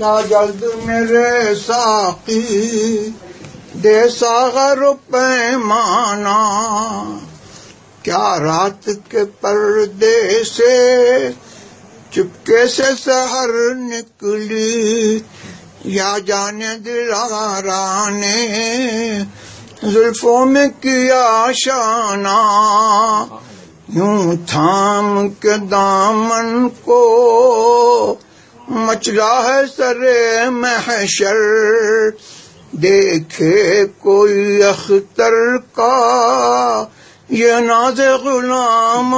یا جلد میرے ساقی، دے ساغر پیمانا کیا رات کے پردے سے چپکے سے سہر نکلی؟ یا جانے دلارانے زلفوں میں کیا شانہ؟ یوں تھام کے دامن کو مچلا ہے سر محشر۔ دیکھے کوئی اختر کا یہ ناز غلام